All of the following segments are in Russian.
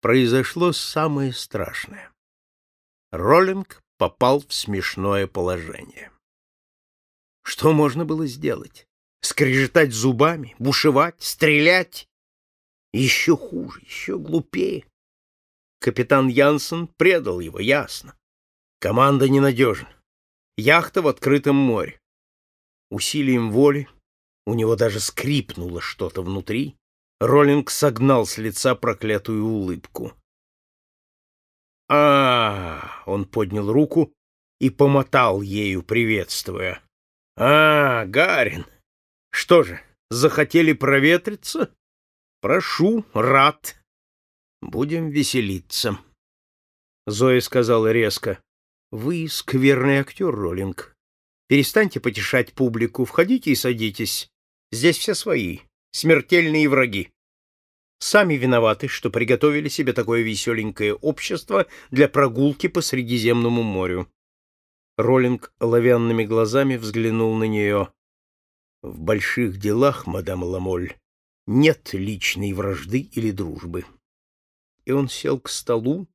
произошло самое страшное. Роллинг попал в смешное положение. Что можно было сделать? Скрежетать зубами, бушевать, стрелять? Еще хуже, еще глупее. Капитан Янсен предал его, ясно. Команда ненадежна. Яхта в открытом море. Усилием воли, у него даже скрипнуло что-то внутри, Роллинг согнал с лица проклятую улыбку. а, Он поднял руку и помотал ею, приветствуя. «А, Гарин! Что же, захотели проветриться? Прошу, рад. Будем веселиться». Зоя сказала резко. «Вы скверный актер, Роллинг. Перестаньте потешать публику, входите и садитесь. Здесь все свои, смертельные враги. Сами виноваты, что приготовили себе такое веселенькое общество для прогулки по Средиземному морю. Роллинг оловянными глазами взглянул на нее. В больших делах, мадам Ламоль, нет личной вражды или дружбы. И он сел к столу,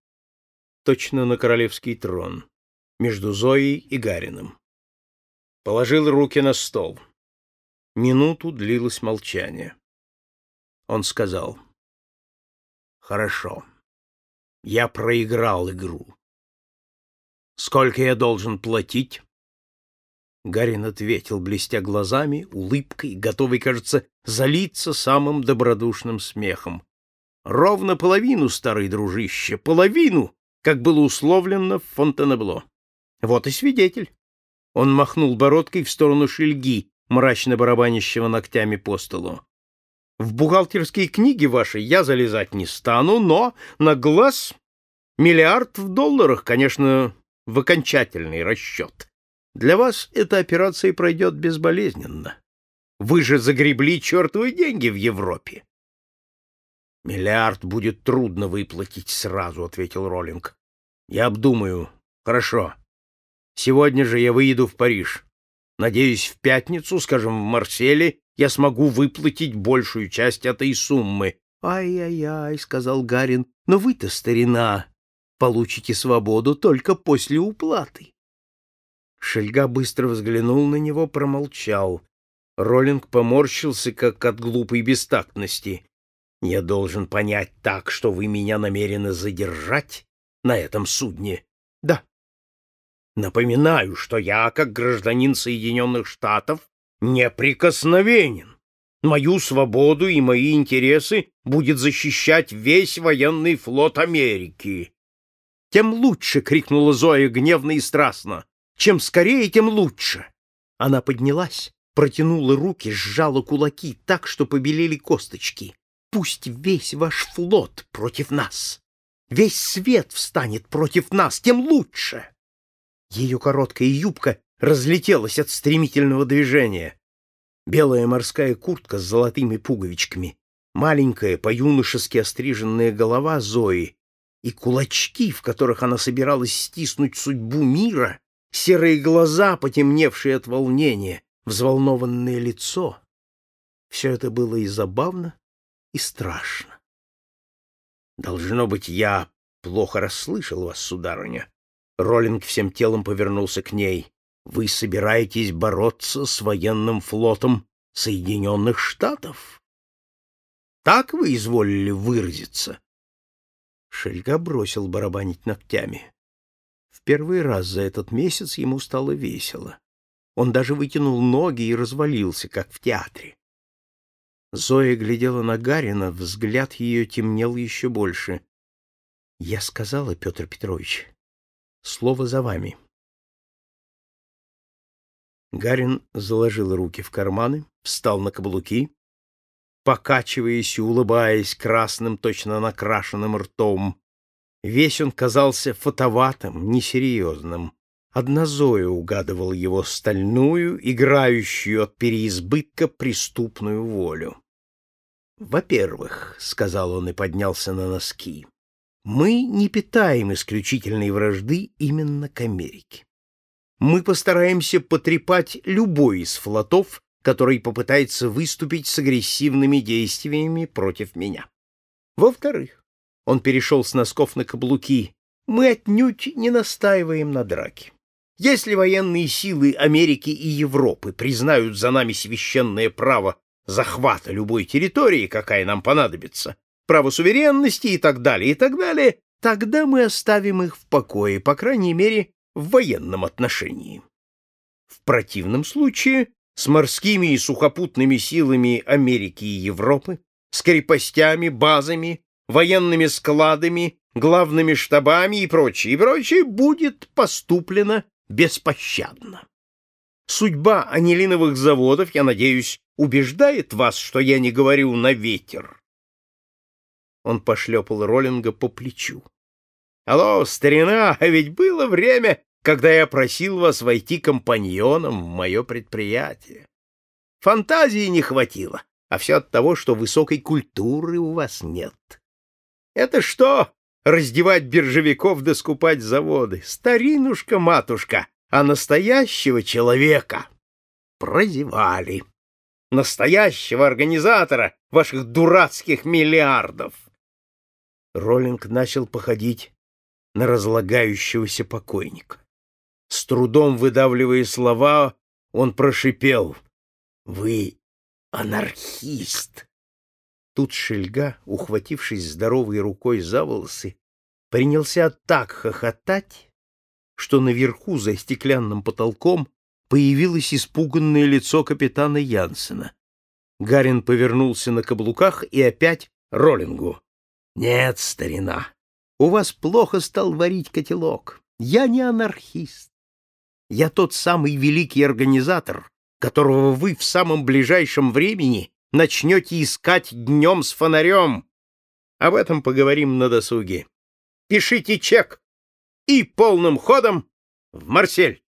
точно на королевский трон, между Зоей и Гарином. Положил руки на стол. Минуту длилось молчание. Он сказал, «Хорошо, я проиграл игру. Сколько я должен платить?» Гарин ответил, блестя глазами, улыбкой, готовый, кажется, залиться самым добродушным смехом. «Ровно половину, старый дружище, половину, как было условлено в Фонтенебло. Вот и свидетель». Он махнул бородкой в сторону шельги, мрачно барабанящего ногтями по столу. В бухгалтерские книги ваши я залезать не стану, но на глаз миллиард в долларах, конечно, в окончательный расчет. Для вас эта операция пройдет безболезненно. Вы же загребли чертовы деньги в Европе. Миллиард будет трудно выплатить сразу, ответил Роллинг. Я обдумаю. Хорошо. Сегодня же я выеду в Париж. Надеюсь, в пятницу, скажем, в Марселе, я смогу выплатить большую часть этой суммы. «Ай-яй-яй», — сказал Гарин, — «но вы-то, старина, получите свободу только после уплаты». Шельга быстро взглянул на него, промолчал. Роллинг поморщился, как от глупой бестактности. «Я должен понять так, что вы меня намерены задержать на этом судне?» «Да», Напоминаю, что я, как гражданин Соединенных Штатов, неприкосновенен. Мою свободу и мои интересы будет защищать весь военный флот Америки. Тем лучше, — крикнула Зоя гневно и страстно. Чем скорее, тем лучше. Она поднялась, протянула руки, сжала кулаки так, что побелели косточки. Пусть весь ваш флот против нас. Весь свет встанет против нас, тем лучше. Ее короткая юбка разлетелась от стремительного движения. Белая морская куртка с золотыми пуговичками, маленькая по-юношески остриженная голова Зои и кулачки, в которых она собиралась стиснуть судьбу мира, серые глаза, потемневшие от волнения, взволнованное лицо. Все это было и забавно, и страшно. Должно быть, я плохо расслышал вас, сударыня, Роллинг всем телом повернулся к ней. «Вы собираетесь бороться с военным флотом Соединенных Штатов?» «Так вы изволили выразиться?» Шельга бросил барабанить ногтями. В первый раз за этот месяц ему стало весело. Он даже вытянул ноги и развалился, как в театре. Зоя глядела на Гарина, взгляд ее темнел еще больше. — Я сказала, Петр Петрович, Слово за вами. Гарин заложил руки в карманы, встал на каблуки, покачиваясь и улыбаясь красным, точно накрашенным ртом. Весь он казался фотоватым, несерьезным. Одна Зоя угадывал его стальную, играющую от переизбытка преступную волю. «Во-первых», — сказал он и поднялся на носки, мы не питаем исключительной вражды именно к Америке. Мы постараемся потрепать любой из флотов, который попытается выступить с агрессивными действиями против меня. Во-вторых, Он перешел с носков на каблуки. Мы отнюдь не настаиваем на драке. Если военные силы Америки и Европы признают за нами священное право захвата любой территории, какая нам понадобится, право суверенности и так далее, и так далее, тогда мы оставим их в покое, по крайней мере, в военном отношении. В противном случае с морскими и сухопутными силами Америки и Европы, с крепостями, базами, военными складами, главными штабами и прочее, и прочее будет поступлено беспощадно. Судьба анилиновых заводов, я надеюсь, убеждает вас, что я не говорю на ветер. Он пошлепал Роллинга по плечу. — Алло, старина, а ведь было время, когда я просил вас войти компаньоном в мое предприятие. Фантазии не хватило, а все от того, что высокой культуры у вас нет. Это что, раздевать биржевиков да скупать заводы? Старинушка-матушка, а настоящего человека прозевали. Настоящего организатора ваших дурацких миллиардов. Роллинг начал походить на разлагающегося покойника. С трудом выдавливая слова, он прошипел. — Вы анархист! Тут Шельга, ухватившись здоровой рукой за волосы, принялся так хохотать, что наверху за стеклянным потолком появилось испуганное лицо капитана Янсена. Гарин повернулся на каблуках и опять Роллингу. — Нет, старина, у вас плохо стал варить котелок. Я не анархист. Я тот самый великий организатор, которого вы в самом ближайшем времени начнете искать днем с фонарем. Об этом поговорим на досуге. Пишите чек и полным ходом в Марсель.